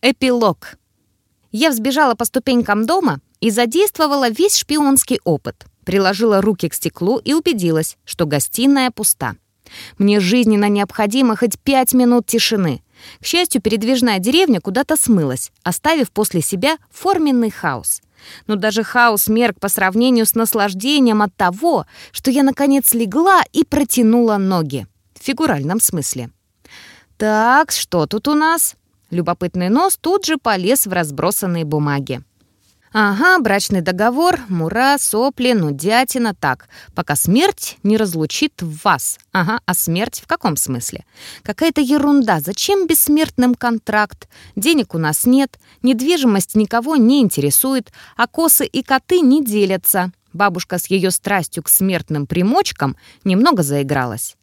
Эпилог. Я взбежала по ступенькам дома и задействовала весь шпионский опыт. Приложила руки к стеклу и убедилась, что гостиная пуста. Мне жизненно необходимо хоть пять минут тишины. К счастью, передвижная деревня куда-то смылась, оставив после себя форменный хаос. Но даже хаос мерк по сравнению с наслаждением от того, что я, наконец, легла и протянула ноги. В фигуральном смысле. «Так, что тут у нас?» Любопытный нос тут же полез в разбросанные бумаги. Ага, брачный договор, мура, сопли, нудятина, так. Пока смерть не разлучит вас. Ага, а смерть в каком смысле? Какая-то ерунда. Зачем бессмертным контракт? Денег у нас нет, недвижимость никого не интересует, а косы и коты не делятся. Бабушка с ее страстью к смертным примочкам немного заигралась.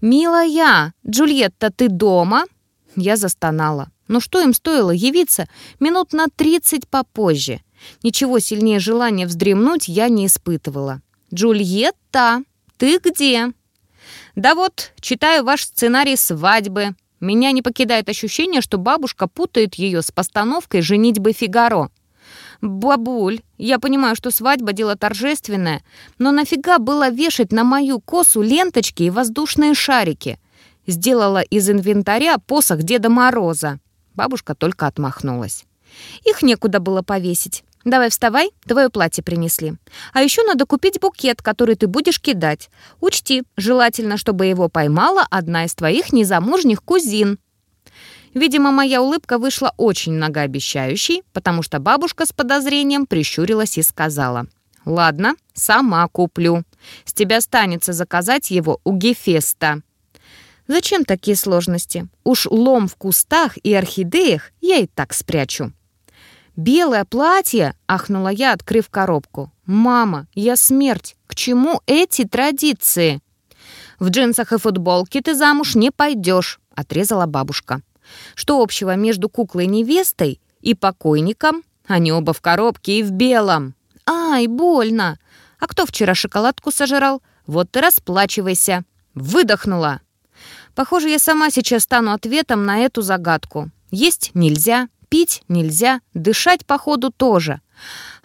«Милая, Джульетта, ты дома?» Я застонала. Но что им стоило явиться минут на тридцать попозже? Ничего сильнее желания вздремнуть я не испытывала. «Джульетта, ты где?» «Да вот, читаю ваш сценарий свадьбы. Меня не покидает ощущение, что бабушка путает ее с постановкой «Женитьбы Фигаро». «Бабуль, я понимаю, что свадьба — дело торжественное, но нафига было вешать на мою косу ленточки и воздушные шарики?» Сделала из инвентаря посох Деда Мороза. Бабушка только отмахнулась. «Их некуда было повесить. Давай вставай, твое платье принесли. А еще надо купить букет, который ты будешь кидать. Учти, желательно, чтобы его поймала одна из твоих незамужних кузин». Видимо, моя улыбка вышла очень многообещающей, потому что бабушка с подозрением прищурилась и сказала. «Ладно, сама куплю. С тебя станется заказать его у Гефеста». «Зачем такие сложности? Уж лом в кустах и орхидеях я и так спрячу». «Белое платье!» — ахнула я, открыв коробку. «Мама, я смерть! К чему эти традиции?» «В джинсах и футболке ты замуж не пойдешь», — отрезала бабушка. «Что общего между куклой-невестой и покойником? Они оба в коробке и в белом». «Ай, больно! А кто вчера шоколадку сожрал? Вот ты расплачивайся!» «Выдохнула!» Похоже, я сама сейчас стану ответом на эту загадку. Есть нельзя, Пить нельзя, дышать, походу, тоже.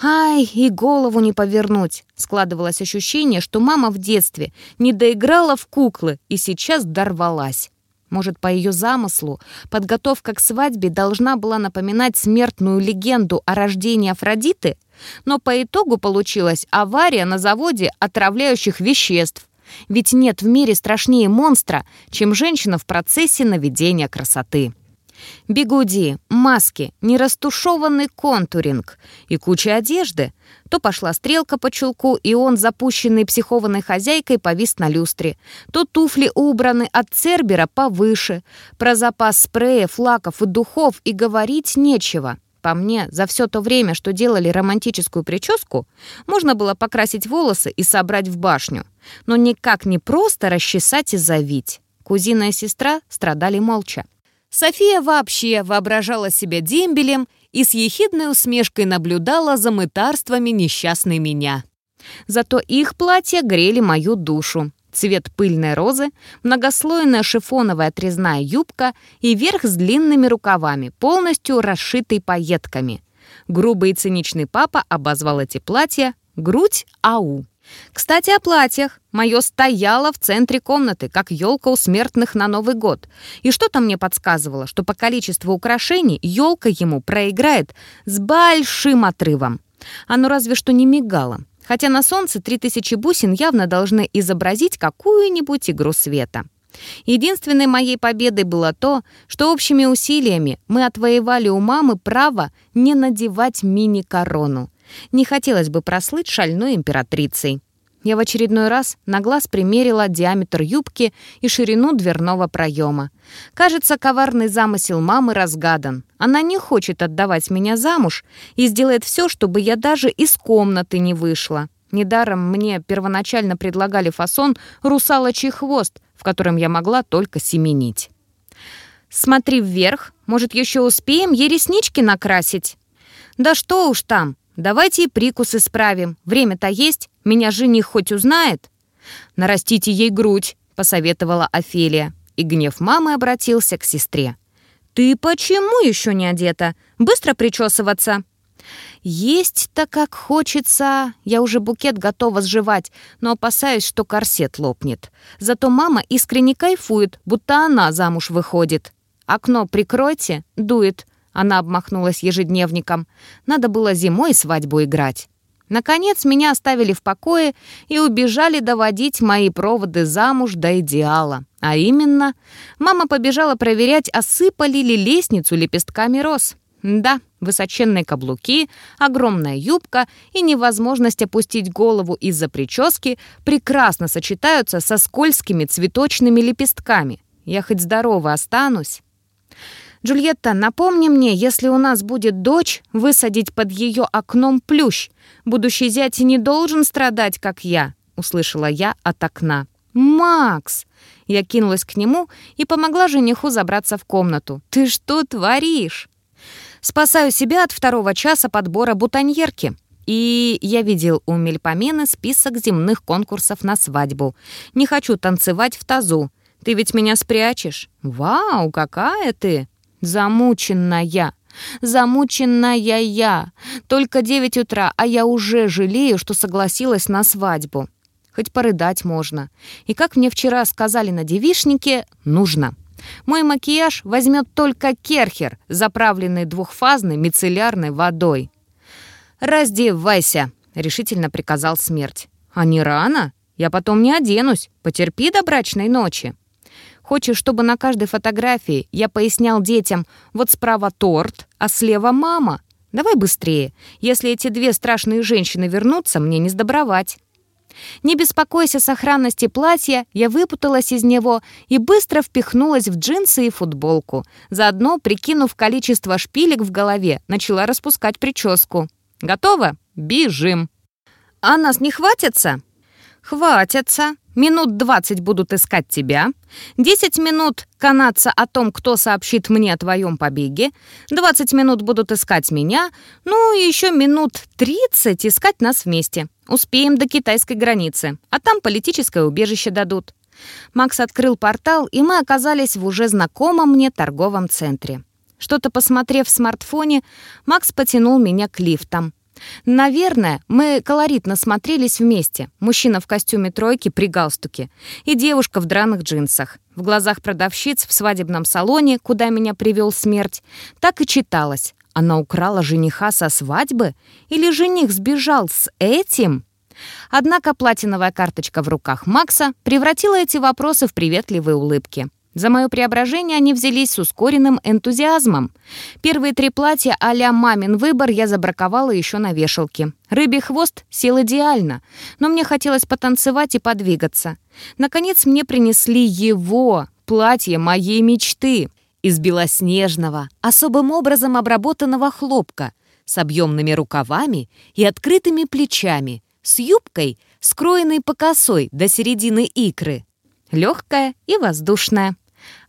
Ай, и голову не повернуть. Складывалось ощущение, что мама в детстве не доиграла в куклы и сейчас дорвалась. Может, по ее замыслу, подготовка к свадьбе должна была напоминать смертную легенду о рождении Афродиты, но по итогу получилась авария на заводе отравляющих веществ. Ведь нет в мире страшнее монстра, чем женщина в процессе наведения красоты. Бигуди, маски, нерастушеванный контуринг и куча одежды. То пошла стрелка по чулку, и он, запущенный психованной хозяйкой, повис на люстре. То туфли убраны от цербера повыше. Про запас спреев, лаков и духов и говорить нечего. По мне, за все то время, что делали романтическую прическу, можно было покрасить волосы и собрать в башню. Но никак не просто расчесать и завить. Кузина и сестра страдали молча. София вообще воображала себя дембелем и с ехидной усмешкой наблюдала за мытарствами несчастной меня. Зато их платья грели мою душу. Цвет пыльной розы, многослойная шифоновая отрезная юбка и верх с длинными рукавами, полностью расшитый пайетками. Грубый и циничный папа обозвал эти платья «грудь ау». Кстати, о платьях. Мое стояло в центре комнаты, как елка у смертных на Новый год. И что-то мне подсказывало, что по количеству украшений елка ему проиграет с большим отрывом. Оно разве что не мигало. Хотя на солнце 3000 бусин явно должны изобразить какую-нибудь игру света. Единственной моей победой было то, что общими усилиями мы отвоевали у мамы право не надевать мини-корону. Не хотелось бы прослыть шальной императрицей. Я в очередной раз на глаз примерила диаметр юбки и ширину дверного проема. Кажется, коварный замысел мамы разгадан. Она не хочет отдавать меня замуж и сделает все, чтобы я даже из комнаты не вышла. Недаром мне первоначально предлагали фасон «русалочий хвост», в котором я могла только семенить. «Смотри вверх, может, еще успеем ей реснички накрасить?» «Да что уж там, Давайте и прикус исправим. Время-то есть. Меня жених хоть узнает?» «Нарастите ей грудь», — посоветовала Офелия. И гнев мамы обратился к сестре. «Ты почему еще не одета? Быстро причесываться!» Есть-то как хочется. Я уже букет готова сживать, но опасаюсь, что корсет лопнет. Зато мама искренне кайфует, будто она замуж выходит. «Окно прикройте, дует», — она обмахнулась ежедневником. «Надо было зимой свадьбу играть». Наконец меня оставили в покое и убежали доводить мои проводы замуж до идеала. А именно, мама побежала проверять, осыпали ли лестницу лепестками роз. Да, высоченные каблуки, огромная юбка и невозможность опустить голову из-за прически прекрасно сочетаются со скользкими цветочными лепестками. Я хоть здорова останусь. «Джульетта, напомни мне, если у нас будет дочь, высадить под ее окном плющ. Будущий зять не должен страдать, как я», — услышала я от окна. «Макс!» Я кинулась к нему и помогла жениху забраться в комнату. «Ты что творишь?» «Спасаю себя от второго часа подбора бутоньерки». И я видел у Мельпомены список земных конкурсов на свадьбу. «Не хочу танцевать в тазу. Ты ведь меня спрячешь?» «Вау, какая ты!» Замученная. Замученная я. Только девять утра, а я уже жалею, что согласилась на свадьбу. Хоть порыдать можно. И как мне вчера сказали на девишнике, нужно. Мой макияж возьмет только керхер, заправленный двухфазной мицеллярной водой. «Раздевайся», — решительно приказал смерть. «А не рано? Я потом не оденусь. Потерпи до брачной ночи». Хочешь, чтобы на каждой фотографии я пояснял детям, вот справа торт, а слева мама? Давай быстрее. Если эти две страшные женщины вернутся, мне не сдобровать. Не беспокойся о сохранности платья, я выпуталась из него и быстро впихнулась в джинсы и футболку. Заодно, прикинув количество шпилек в голове, начала распускать прическу. «Готово? Бежим!» «А нас не хватится?» «Хватятся. Минут двадцать будут искать тебя, десять минут канаться о том, кто сообщит мне о твоем побеге, двадцать минут будут искать меня, ну и еще минут тридцать искать нас вместе. Успеем до китайской границы, а там политическое убежище дадут». Макс открыл портал, и мы оказались в уже знакомом мне торговом центре. Что-то посмотрев в смартфоне, Макс потянул меня к лифтам. Наверное, мы колоритно смотрелись вместе. Мужчина в костюме тройки при галстуке и девушка в драных джинсах. В глазах продавщиц в свадебном салоне, куда меня привел смерть, так и читалось. Она украла жениха со свадьбы? Или жених сбежал с этим? Однако платиновая карточка в руках Макса превратила эти вопросы в приветливые улыбки. За мое преображение они взялись с ускоренным энтузиазмом. Первые три платья а-ля «мамин выбор» я забраковала еще на вешалке. Рыбий хвост сел идеально, но мне хотелось потанцевать и подвигаться. Наконец мне принесли его, платье моей мечты, из белоснежного, особым образом обработанного хлопка, с объемными рукавами и открытыми плечами, с юбкой, скроенной по косой до середины икры. Легкая и воздушная.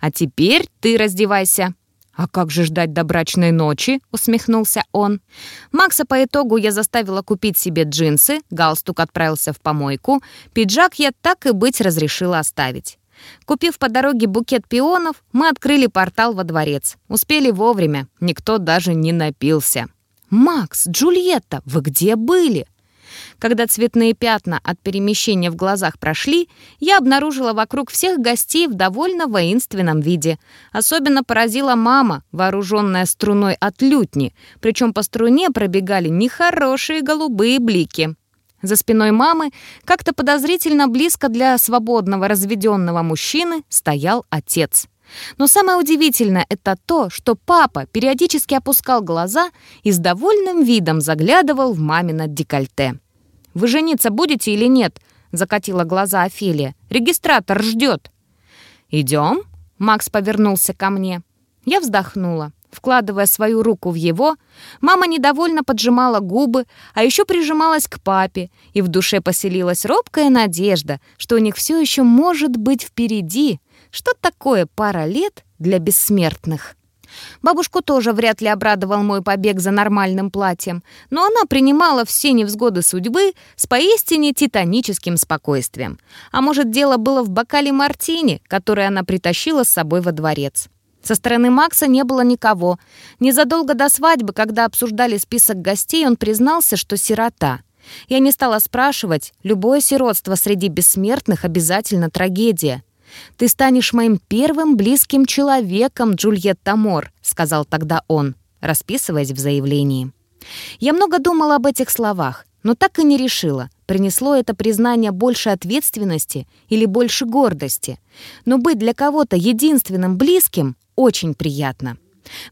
А теперь ты раздевайся». «А как же ждать до брачной ночи?» — усмехнулся он. Макса по итогу я заставила купить себе джинсы, галстук отправился в помойку, пиджак я так и быть разрешила оставить. Купив по дороге букет пионов, мы открыли портал во дворец. Успели вовремя, никто даже не напился. «Макс, Джульетта, вы где были?» Когда цветные пятна от перемещения в глазах прошли, я обнаружила вокруг всех гостей в довольно воинственном виде. Особенно поразила мама, вооруженная струной от лютни, причем по струне пробегали нехорошие голубые блики. За спиной мамы, как-то подозрительно близко для свободного разведенного мужчины, стоял отец. Но самое удивительное — это то, что папа периодически опускал глаза и с довольным видом заглядывал в мамино декольте. Вы жениться будете или нет?» — закатила глаза Офелия. «Регистратор ждет». «Идем?» — Макс повернулся ко мне. Я вздохнула. Вкладывая свою руку в его, мама недовольно поджимала губы, а еще прижималась к папе, и в душе поселилась робкая надежда, что у них все еще может быть впереди. Что такое пара лет для бессмертных? Бабушку тоже вряд ли обрадовал мой побег за нормальным платьем, но она принимала все невзгоды судьбы с поистине титаническим спокойствием. А может, дело было в бокале мартини, который она притащила с собой во дворец. Со стороны Макса не было никого. Незадолго до свадьбы, когда обсуждали список гостей, он признался, что сирота. Я не стала спрашивать, любое сиротство среди бессмертных обязательно трагедия. «Ты станешь моим первым близким человеком, Джульетта Мор», — сказал тогда он, расписываясь в заявлении. Я много думала об этих словах, но так и не решила, принесло это признание больше ответственности или больше гордости. Но быть для кого-то единственным близким очень приятно.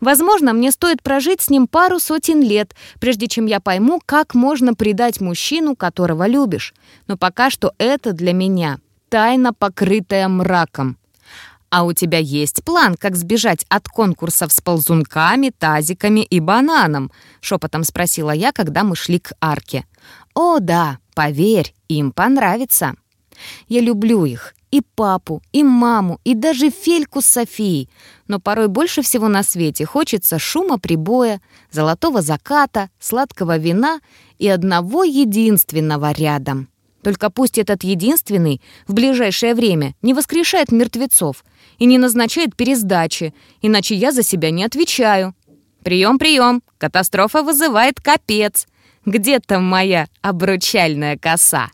Возможно, мне стоит прожить с ним пару сотен лет, прежде чем я пойму, как можно предать мужчину, которого любишь. Но пока что это для меня тайна, покрытая мраком. «А у тебя есть план, как сбежать от конкурсов с ползунками, тазиками и бананом?» — шепотом спросила я, когда мы шли к арке. «О, да, поверь, им понравится». Я люблю их, и папу, и маму, и даже Фельку с Софией. Но порой больше всего на свете хочется шума прибоя, золотого заката, сладкого вина и одного единственного рядом. Только пусть этот единственный в ближайшее время не воскрешает мертвецов и не назначает пересдачи, иначе я за себя не отвечаю. Прием, прием, катастрофа вызывает капец. Где там моя обручальная коса?